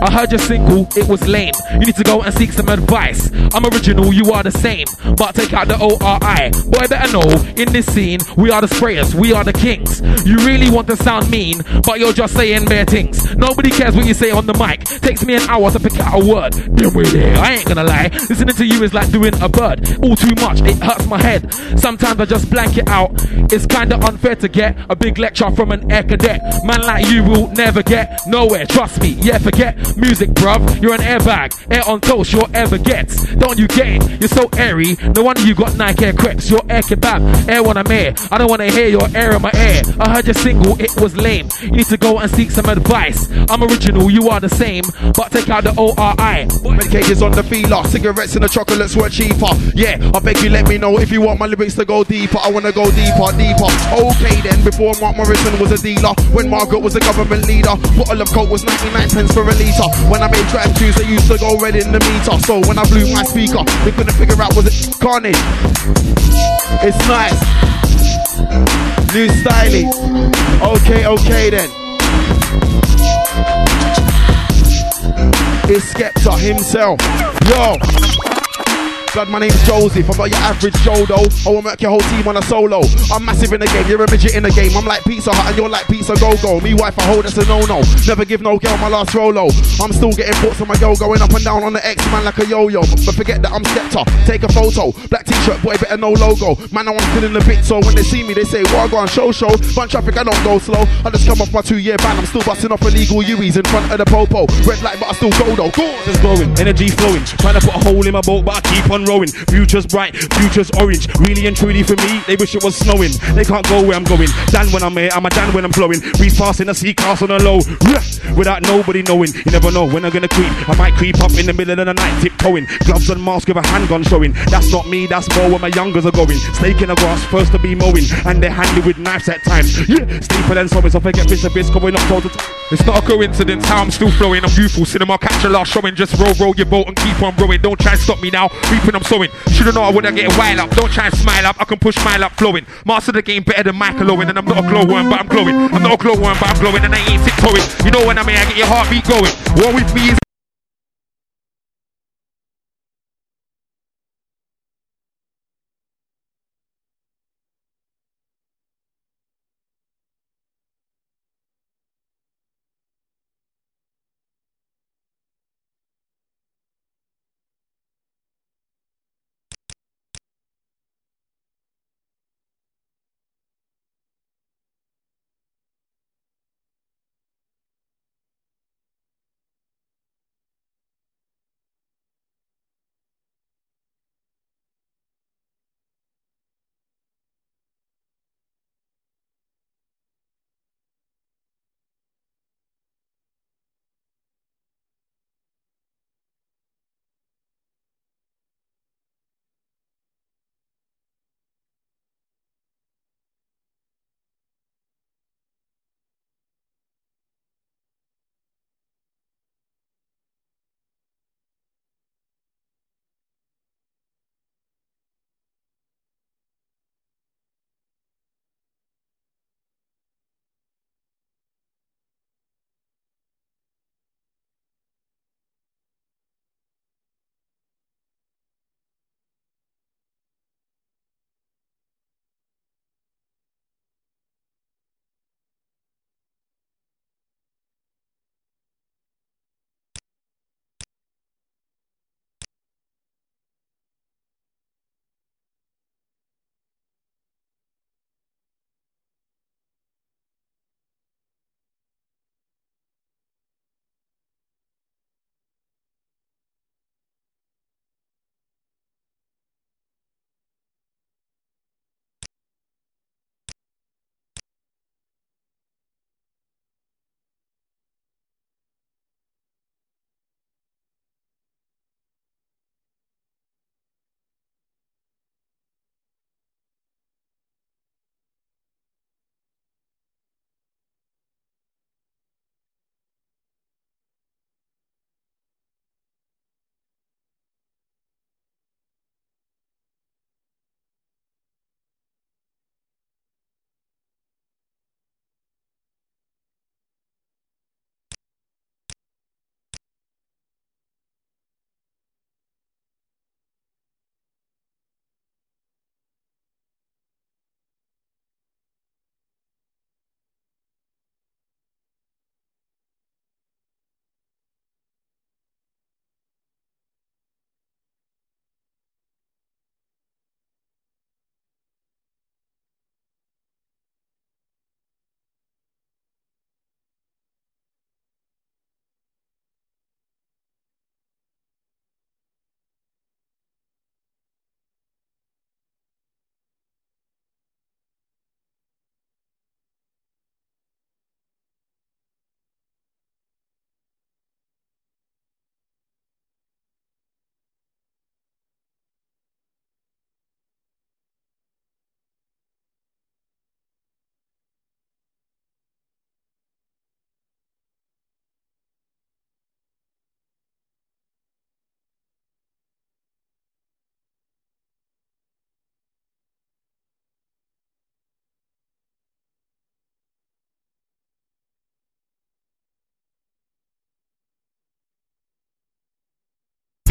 I heard your single, it was lame. You need to go and seek some advice. I'm original, you are the same. But take out the O-R-I. Boy, better know, in this scene, we are the sprayers, we are the kings. You really want to sound mean, but you're just saying bare things. Nobody cares what you say on the mic. Takes me an hour to pick out a word. Then we're there, I ain't gonna lie. Listening to you is like doing a bird. All too much, it hurts my head. Sometimes I just blank it out. It's kinda unfair to get a big lecture from an air cadet. Man like you will never get nowhere, trust me. Yeah, forget music, bruv. You're an airbag, air on toast, you'll ever get. Don't you get it? You're so airy. No wonder you got Nike air crepes. You're air kebab, air when I'm air. I don't wanna hear your air in my ear. I heard your single, it was lame. You need to go and seek some advice. I'm original, you are the same, but take out the O-R-I. Medications on the feeler, cigarettes and the chocolates were cheaper. Yeah, I beg you let me know if you want my lyrics to go deeper. I wanna go deeper, deeper. Okay then, before Mark Morrison was a dealer, when Margaret was a government leader, bottle of coke was 99 pence for a litre. When I made trap tunes, they used to go red in the meter. So when I blew my speaker, they couldn't figure out was it Carnage. It's nice. New styling. Okay, okay then. It's Skepta himself. Yo. Blood, my name's Joseph. I'm not your average Joe though. I will make your whole team on a solo. I'm massive in the game, you're a midget in the game. I'm like Pizza Hut and you're like Pizza Go Go. Me wife, I hold that's a no no. Never give no girl my last Rolo. I'm still getting thoughts on my girl going up and down on the X man like a yo yo. But forget that I'm Skepta. Take a photo. Black t-shirt, boy, better no logo. Man, I'm feeling a bit so when they see me, they say, Well, go on show show. Fun traffic, I don't go slow. I just come off my two year ban. I'm still busting off illegal U's in front of the popo. Red light, but I still go though. Go. Just glowing, energy flowing. Trying to put a hole in my boat, but I keep on rowing. Future's bright, future's orange. Really and truly for me, they wish it was snowing. They can't go where I'm going. Dan when I'm here, I'm a Dan when I'm flowing. Breeze past in a sea class on a low. Without nobody knowing. You never know when I'm gonna creep. I might creep up in the middle of the night, tiptoeing. Gloves and mask with a handgun showing. That's not me, that's more where my youngers are going. Snake in the grass, first to be mowing. And they're handy with knives at times. Yeah, steeper than sowing, so forget Mr. Biz going up toe to toe. It's not a coincidence how I'm still flowing. I'm youthful, cinema, catch a last showing. Just roll, roll your boat and keep on rowing. Don't try and stop me now. Reaping, I'm sowing. Should've known I wouldn't get wild up. Don't try and smile up. I can push smile up, flowing. Master the game better than Michael Owen. And I'm not a glow glowworm, but I'm glowing. I'm not a glow glowworm, but I'm glowing. And I ain't tiptoeing. You know when I mean, I get your heartbeat going. War with me is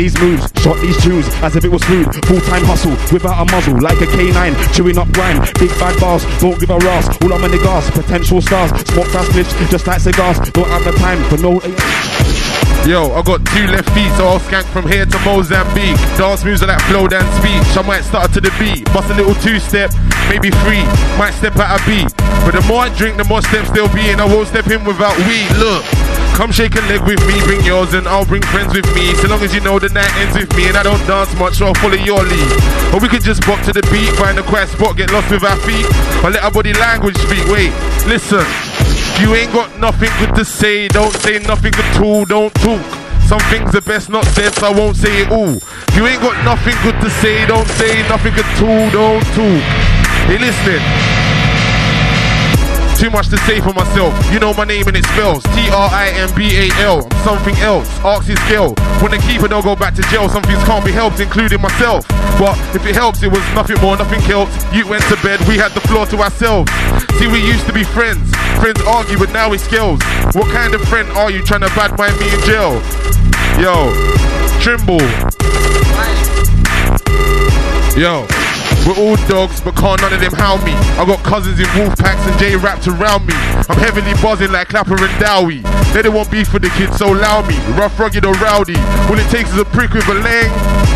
these moves, shot these tunes as if it was food. Full time hustle without a muzzle, like a canine, chewing up grime. Big bad bars, don't give a ras. All I'm in the gas, potential stars. Smoke fast bitch, just like cigars. Don't have the time for no. Yo, I got two left feet, so I'll skank from here to Mozambique. Dance moves are like flow dance speech. I might start to the beat, bust a little two step, maybe three. Might step out a beat, but the more I drink, the more steps there'll be, and I won't step in without weed. Look. Come shake a leg with me, bring yours, and I'll bring friends with me. So long as you know the night ends with me, and I don't dance much, so I'll follow your lead. Or we could just bop to the beat, find a quiet spot, get lost with our feet, or let our body language speak. Wait, listen. You ain't got nothing good to say, don't say nothing at all, don't talk. Some things are best not said, so I won't say it all. You ain't got nothing good to say, don't say nothing at all, don't talk. Hey, listening. Too much to say for myself. You know my name and it spells T R I M B A L. Something else. Ask his scale. When the keeper don't go back to jail, some things can't be helped, including myself. But if it helps, it was nothing more, nothing else. You went to bed, we had the floor to ourselves. See, we used to be friends. Friends argue, but now we skills. What kind of friend are you trying to bad mind me in jail? Yo, Trimbal. Yo. We're all dogs, but can't none of them howl me. I got cousins in wolf packs and J wrapped around me. I'm heavily buzzing like Clapper and Dowie. They don't want beef with the kids, so allow me. Rough, rugged, or rowdy. All it takes is a prick with a lang.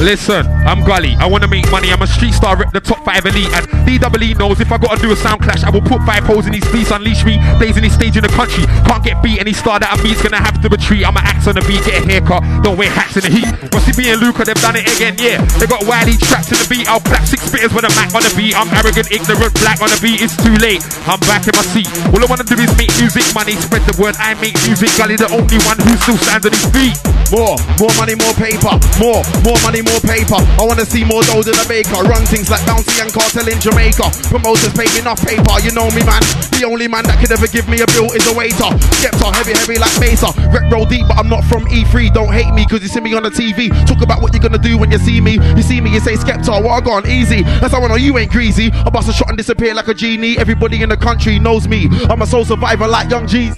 Listen, I'm Gully. I wanna make money. I'm a street star, rep the top five elite. And DWE knows if I gotta do a sound clash, I will put five holes in his face, unleash me. Days in his stage in the country. Can't get beat. Any star that I beat's gonna have to retreat. I'm an axe on the beat, get a haircut. Don't wear hats in the heat. Rusty B and Luca, they've done it again, yeah. They got Wiley trapped to the beat. I'll black six spitters with a Mac on the beat. I'm arrogant, ignorant, black on the beat. It's too late. I'm back in my seat. All I wanna do is make music, money, spread the word. I make music. Gully, the only one who still stands on his feet. More, more money, more paper. More, more money, more paper. I wanna see more dough than a baker. Run things like Bounty and Kartel in Jamaica. Promoters me enough paper. You know me, man. The only man that could ever give me a bill is a waiter. Skepta, heavy, heavy like Mesa. Rep roll deep, but I'm not from E3. Don't hate me, cause you see me on the TV. Talk about what you're gonna do when you see me. You see me, you say Skepta, what I gone easy. That's how I know you ain't greasy. I bust a shot and disappear like a genie. Everybody in the country knows me. I'm a soul survivor like Young G's.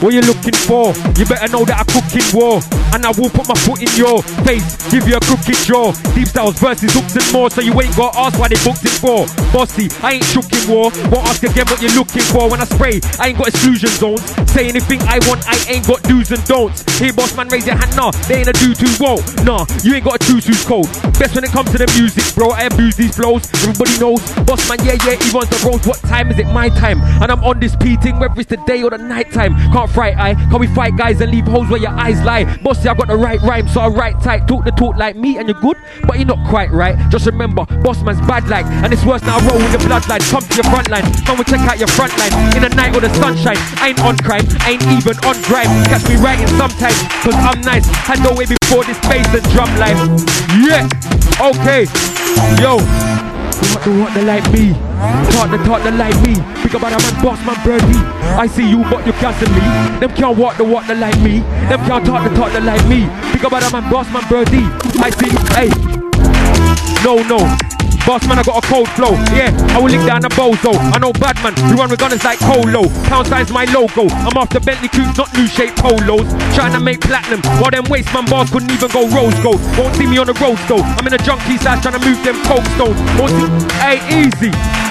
What you looking for? You better know that I cook in war. And I will put my foot in your face, give you a crooked jaw. Deep styles versus hooks and more, so you ain't got to ask why they booked it for. Bossy, I ain't shook in war. Won't ask again what you're looking for. When I spray, I ain't got exclusion zones. Say anything I want, I ain't got do's and don'ts. Hey, boss man, raise your hand, nah. They ain't a do too whoa. Nah, you ain't got a choose who's cold. Best when it comes to the music, bro. I abuse these flows. Everybody knows. Boss man, yeah, yeah, he runs the roads. What time is it? My time. And I'm on this beating, whether it's the day or the night time. Can't fright eye. Can we fight guys and leave holes where your eyes lie? Bossy, I got the right rhyme, so I write tight. Talk the talk like me, and you're good, but you're not quite right. Just remember, boss man's bad like, and it's worse now. Roll with the bloodline. Come to your front line. Come and check out your front line. In the night or the sunshine. I ain't on crime, ain't even on grime. Catch me writing sometimes, cause I'm nice. Had no way before this bass and drum life. Yeah, okay, yo. You want to walk the like me, talk the talk the like me. Think about a man, boss man, birdie. I see you, but you can't see me. Them can't walk the walk the like me. Them can't talk the talk the like me. Think about a man, boss man, birdie. I see, you, hey. No, no. Boss man, I got a cold flow. Yeah, I will lick down the bozo. I know bad man, we run with gunners like Polo. Pound sign's my logo. I'm after Bentley Coupe, not new shape polos. Trying to make platinum, while them waste man bars couldn't even go rose gold. Won't see me on the road though. I'm in a junkie slash trying to move them coke stones. Won't see, hey, easy.